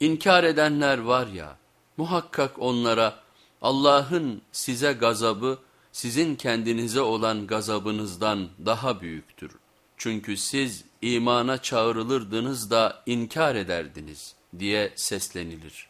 İnkar edenler var ya, muhakkak onlara Allah'ın size gazabı sizin kendinize olan gazabınızdan daha büyüktür. Çünkü siz imana çağrılırdınız da inkar ederdiniz diye seslenilir.